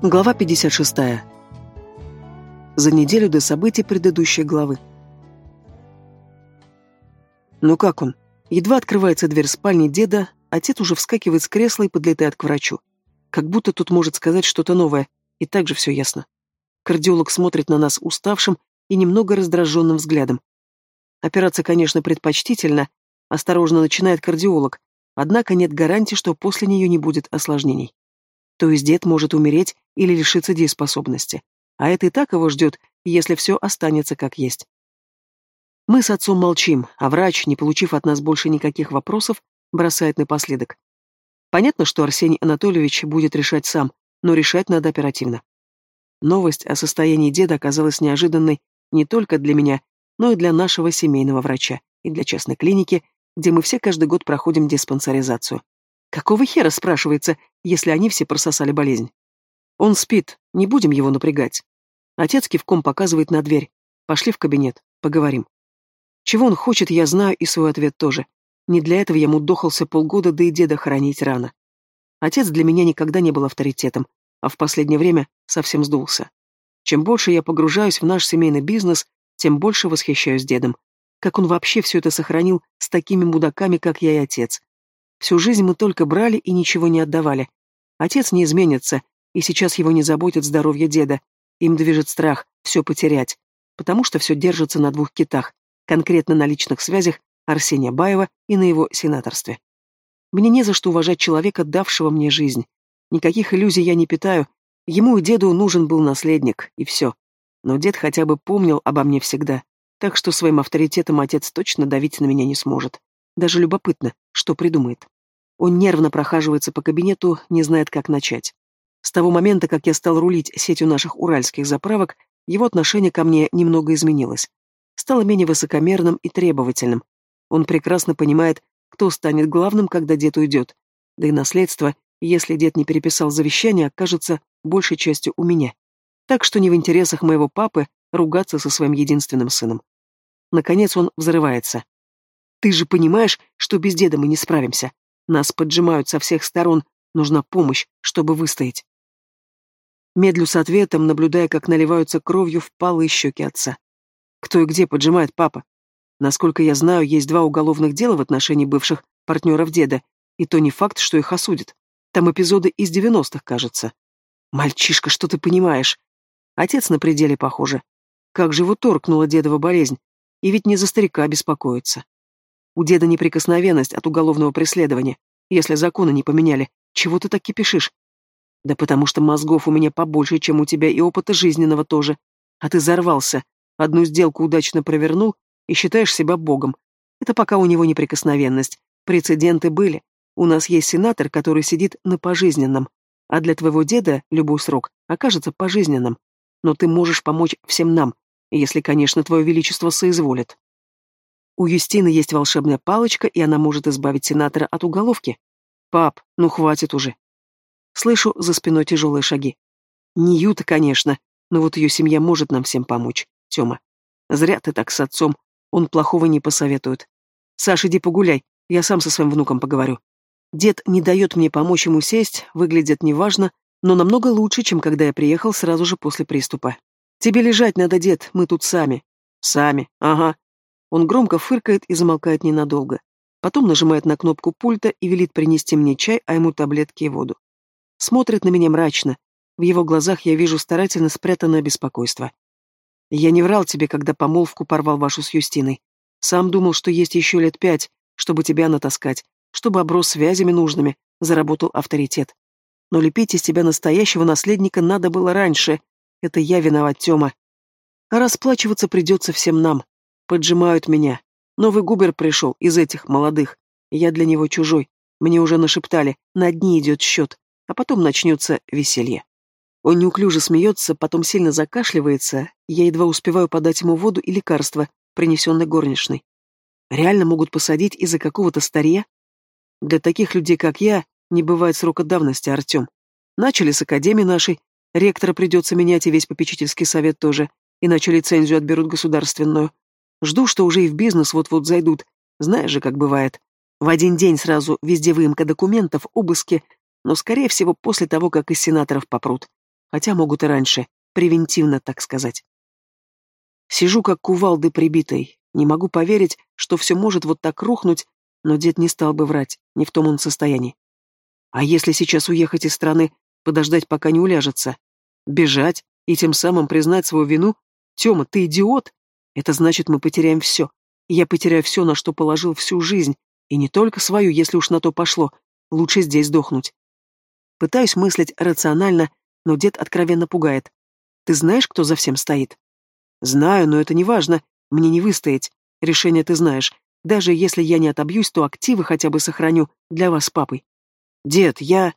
Глава 56. За неделю до событий предыдущей главы. Ну как он? Едва открывается дверь спальни деда, отец уже вскакивает с кресла и подлетает к врачу. Как будто тут может сказать что-то новое, и так же все ясно. Кардиолог смотрит на нас уставшим и немного раздраженным взглядом. Операция, конечно, предпочтительна, осторожно начинает кардиолог, однако нет гарантии, что после нее не будет осложнений. То есть дед может умереть или лишиться дееспособности. А это и так его ждет, если все останется как есть. Мы с отцом молчим, а врач, не получив от нас больше никаких вопросов, бросает напоследок. Понятно, что Арсений Анатольевич будет решать сам, но решать надо оперативно. Новость о состоянии деда оказалась неожиданной не только для меня, но и для нашего семейного врача и для частной клиники, где мы все каждый год проходим диспансеризацию. Какого хера, спрашивается, если они все прососали болезнь? Он спит, не будем его напрягать. Отец кивком показывает на дверь. Пошли в кабинет, поговорим. Чего он хочет, я знаю, и свой ответ тоже. Не для этого я мудохался полгода, да и деда хоронить рано. Отец для меня никогда не был авторитетом, а в последнее время совсем сдулся. Чем больше я погружаюсь в наш семейный бизнес, тем больше восхищаюсь дедом. Как он вообще все это сохранил с такими мудаками, как я и отец. Всю жизнь мы только брали и ничего не отдавали. Отец не изменится, и сейчас его не заботит здоровье деда. Им движет страх все потерять, потому что все держится на двух китах, конкретно на личных связях Арсения Баева и на его сенаторстве. Мне не за что уважать человека, давшего мне жизнь. Никаких иллюзий я не питаю. Ему и деду нужен был наследник, и все. Но дед хотя бы помнил обо мне всегда, так что своим авторитетом отец точно давить на меня не сможет. Даже любопытно, что придумает. Он нервно прохаживается по кабинету, не знает, как начать. С того момента, как я стал рулить сетью наших уральских заправок, его отношение ко мне немного изменилось. Стало менее высокомерным и требовательным. Он прекрасно понимает, кто станет главным, когда дед уйдет. Да и наследство, если дед не переписал завещание, окажется большей частью у меня. Так что не в интересах моего папы ругаться со своим единственным сыном. Наконец он взрывается. Ты же понимаешь, что без деда мы не справимся. Нас поджимают со всех сторон, нужна помощь, чтобы выстоять. Медлю с ответом, наблюдая, как наливаются кровью впалые щеки отца. Кто и где поджимает папа? Насколько я знаю, есть два уголовных дела в отношении бывших партнеров деда, и то не факт, что их осудят. Там эпизоды из девяностых, кажется. Мальчишка, что ты понимаешь? Отец на пределе, похоже. Как же его торкнула дедова болезнь? И ведь не за старика беспокоиться. У деда неприкосновенность от уголовного преследования. Если законы не поменяли, чего ты так кипишишь? Да потому что мозгов у меня побольше, чем у тебя, и опыта жизненного тоже. А ты взорвался, одну сделку удачно провернул и считаешь себя богом. Это пока у него неприкосновенность. Прецеденты были. У нас есть сенатор, который сидит на пожизненном. А для твоего деда любой срок окажется пожизненным. Но ты можешь помочь всем нам, если, конечно, твое величество соизволит. У Юстины есть волшебная палочка, и она может избавить сенатора от уголовки. Пап, ну хватит уже. Слышу за спиной тяжелые шаги. Не Юта, конечно, но вот ее семья может нам всем помочь, Тёма. Зря ты так с отцом, он плохого не посоветует. Саш, иди погуляй, я сам со своим внуком поговорю. Дед не дает мне помочь ему сесть, выглядит неважно, но намного лучше, чем когда я приехал сразу же после приступа. Тебе лежать надо, дед, мы тут сами. Сами, ага, он громко фыркает и замолкает ненадолго. Потом нажимает на кнопку пульта и велит принести мне чай, а ему таблетки и воду. Смотрит на меня мрачно. В его глазах я вижу старательно спрятанное беспокойство. Я не врал тебе, когда помолвку порвал вашу с Юстиной. Сам думал, что есть еще лет пять, чтобы тебя натаскать, чтобы оброс связями нужными, заработал авторитет. Но лепить из тебя настоящего наследника надо было раньше. Это я виноват, Тёма. А расплачиваться придется всем нам. Поджимают меня. Новый губер пришел из этих молодых. Я для него чужой. Мне уже нашептали, на дни идет счет, а потом начнется веселье. Он неуклюже смеется, потом сильно закашливается, я едва успеваю подать ему воду и лекарство, принесенное горничной. Реально могут посадить из-за какого-то старья? Для таких людей, как я, не бывает срока давности, Артем. Начали с академии нашей, ректора придется менять и весь попечительский совет тоже, иначе лицензию отберут государственную. Жду, что уже и в бизнес вот-вот зайдут. Знаешь же, как бывает. В один день сразу везде выемка документов, обыски, но, скорее всего, после того, как из сенаторов попрут. хотя могут и раньше, превентивно, так сказать. Сижу как кувалды прибитой, не могу поверить, что все может вот так рухнуть, но дед не стал бы врать, не в том он состоянии. А если сейчас уехать из страны, подождать, пока не уляжется? Бежать и тем самым признать свою вину? Тёма, ты идиот! Это значит, мы потеряем все. Я потеряю все, на что положил всю жизнь, и не только свою, если уж на то пошло. Лучше здесь сдохнуть. Пытаюсь мыслить рационально, но дед откровенно пугает. Ты знаешь, кто за всем стоит? Знаю, но это не важно. Мне не выстоять. Решение ты знаешь. Даже если я не отобьюсь, то активы хотя бы сохраню для вас с папой. Дед, я...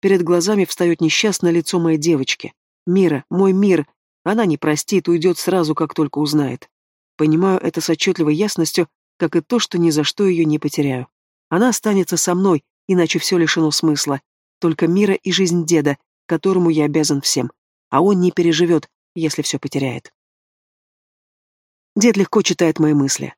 Перед глазами встает несчастное лицо моей девочки. Мира, мой мир, она не простит, уйдет сразу, как только узнает. Понимаю это с отчетливой ясностью, как и то, что ни за что ее не потеряю. Она останется со мной, иначе все лишено смысла. Только мира и жизнь деда, которому я обязан всем. А он не переживет, если все потеряет. Дед легко читает мои мысли.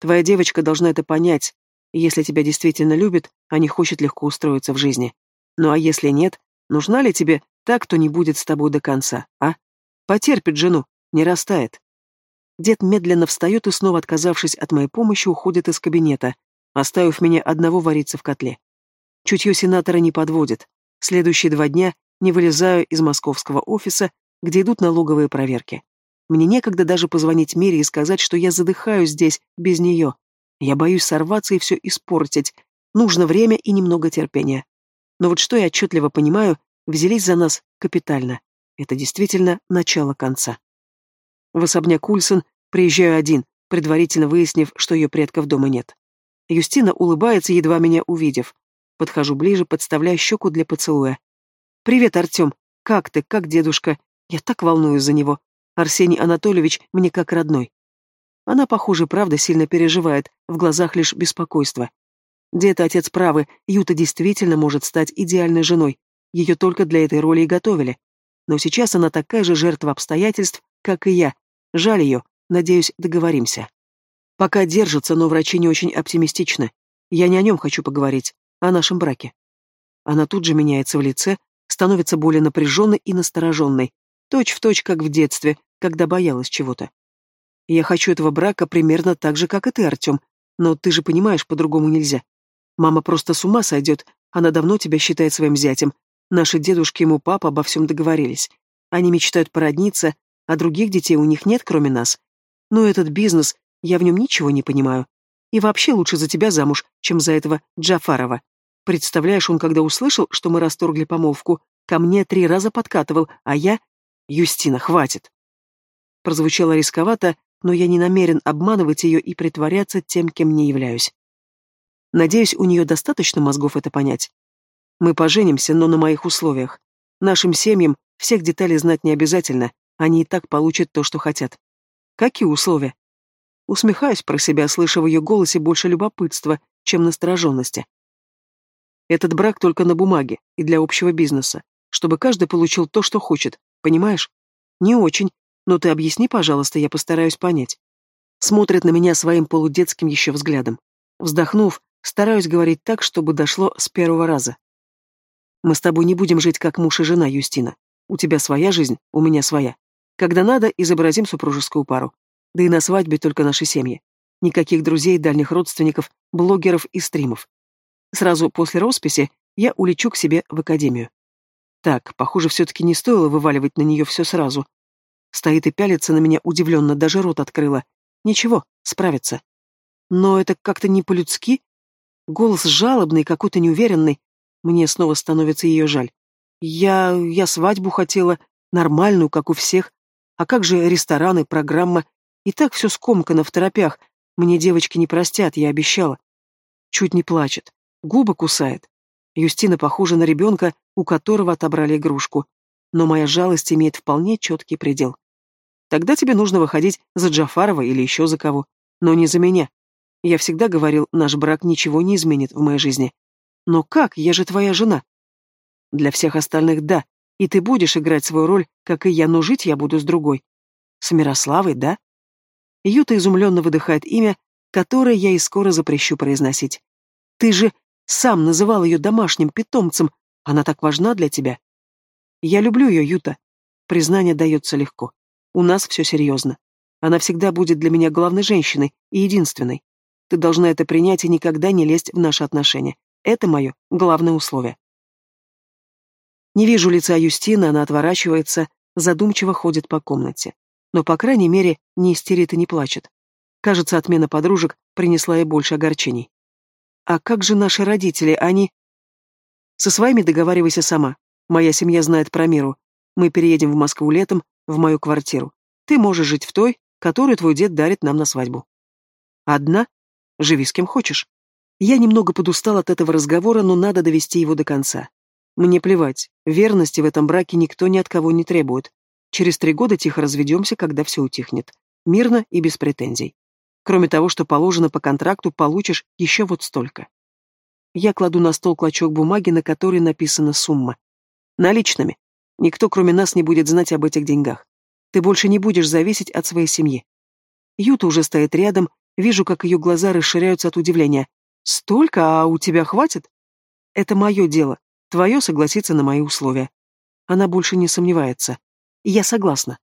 Твоя девочка должна это понять. Если тебя действительно любит, а не хочет легко устроиться в жизни. Ну а если нет, нужна ли тебе та, кто не будет с тобой до конца, а? Потерпит жену, не растает. Дед медленно встает и, снова отказавшись от моей помощи, уходит из кабинета, оставив меня одного вариться в котле. Чутье сенатора не подводит. Следующие два дня не вылезаю из московского офиса, где идут налоговые проверки. Мне некогда даже позвонить Мире и сказать, что я задыхаюсь здесь, без нее. Я боюсь сорваться и все испортить. Нужно время и немного терпения. Но вот что я отчетливо понимаю, взялись за нас капитально. Это действительно начало конца. В особняк Ульсон приезжаю один, предварительно выяснив, что ее предков дома нет. Юстина улыбается, едва меня увидев. Подхожу ближе, подставляя щеку для поцелуя. «Привет, Артем. Как ты? Как дедушка? Я так волнуюсь за него. Арсений Анатольевич мне как родной». Она, похоже, правда сильно переживает, в глазах лишь беспокойство. Дед и отец правы, Юта действительно может стать идеальной женой. Ее только для этой роли и готовили. Но сейчас она такая же жертва обстоятельств, как и я. Жаль ее, надеюсь, договоримся. Пока держится, но врачи не очень оптимистичны. Я не о нем хочу поговорить, а о нашем браке. Она тут же меняется в лице, становится более напряженной и настороженной, точь в точь, как в детстве, когда боялась чего-то. Я хочу этого брака примерно так же, как и ты, Артем, но ты же понимаешь, по-другому нельзя. Мама просто с ума сойдет, она давно тебя считает своим зятем, Наши дедушки ему папа обо всем договорились. Они мечтают породниться, а других детей у них нет, кроме нас. Но этот бизнес, я в нем ничего не понимаю. И вообще лучше за тебя замуж, чем за этого Джафарова. Представляешь, он когда услышал, что мы расторгли помолвку, ко мне три раза подкатывал, а я... Юстина, хватит. Прозвучало рисковато, но я не намерен обманывать ее и притворяться тем, кем не являюсь. Надеюсь, у нее достаточно мозгов это понять. Мы поженимся, но на моих условиях. Нашим семьям всех деталей знать не обязательно, они и так получат то, что хотят. Какие условия? Усмехаюсь про себя, слыша в ее голосе больше любопытства, чем настороженности. Этот брак только на бумаге и для общего бизнеса, чтобы каждый получил то, что хочет, понимаешь? Не очень, но ты объясни, пожалуйста, я постараюсь понять. Смотрит на меня своим полудетским еще взглядом. Вздохнув, стараюсь говорить так, чтобы дошло с первого раза. Мы с тобой не будем жить как муж и жена, Юстина. У тебя своя жизнь, у меня своя. Когда надо, изобразим супружескую пару. Да и на свадьбе только наши семьи. Никаких друзей, дальних родственников, блогеров и стримов. Сразу после росписи я улечу к себе в академию. Так, похоже, все-таки не стоило вываливать на нее все сразу. Стоит и пялится на меня удивленно, даже рот открыла. Ничего, справится. Но это как-то не по-людски. Голос жалобный, какой-то неуверенный, мне снова становится ее жаль. Я... я свадьбу хотела, нормальную, как у всех. А как же рестораны, программа? И так все скомкано в торопях. Мне девочки не простят, я обещала. Чуть не плачет. Губы кусает. Юстина похожа на ребенка, у которого отобрали игрушку. Но моя жалость имеет вполне четкий предел. Тогда тебе нужно выходить за Джафарова или еще за кого. Но не за меня. Я всегда говорил, наш брак ничего не изменит в моей жизни. Но как? Я же твоя жена. Для всех остальных — да. И ты будешь играть свою роль, как и я, но жить я буду с другой. С Мирославой, да? Юта изумленно выдыхает имя, которое я и скоро запрещу произносить. Ты же сам называл ее домашним питомцем. Она так важна для тебя. Я люблю ее, Юта. Признание дается легко. У нас все серьезно. Она всегда будет для меня главной женщиной и единственной. Ты должна это принять и никогда не лезть в наши отношения. Это мое главное условие. Не вижу лица Юстины, она отворачивается, задумчиво ходит по комнате. Но, по крайней мере, не истерит и не плачет. Кажется, отмена подружек принесла ей больше огорчений. А как же наши родители, они... Со своими договаривайся сама. Моя семья знает про миру. Мы переедем в Москву летом, в мою квартиру. Ты можешь жить в той, которую твой дед дарит нам на свадьбу. Одна? Живи с кем хочешь. Я немного подустал от этого разговора, но надо довести его до конца. Мне плевать, верности в этом браке никто ни от кого не требует. Через три года тихо разведемся, когда все утихнет. Мирно и без претензий. Кроме того, что положено по контракту, получишь еще вот столько. Я кладу на стол клочок бумаги, на которой написана сумма. Наличными. Никто, кроме нас, не будет знать об этих деньгах. Ты больше не будешь зависеть от своей семьи. Юта уже стоит рядом, вижу, как ее глаза расширяются от удивления. «Столько? А у тебя хватит?» «Это мое дело. Твое согласиться на мои условия». Она больше не сомневается. Я согласна.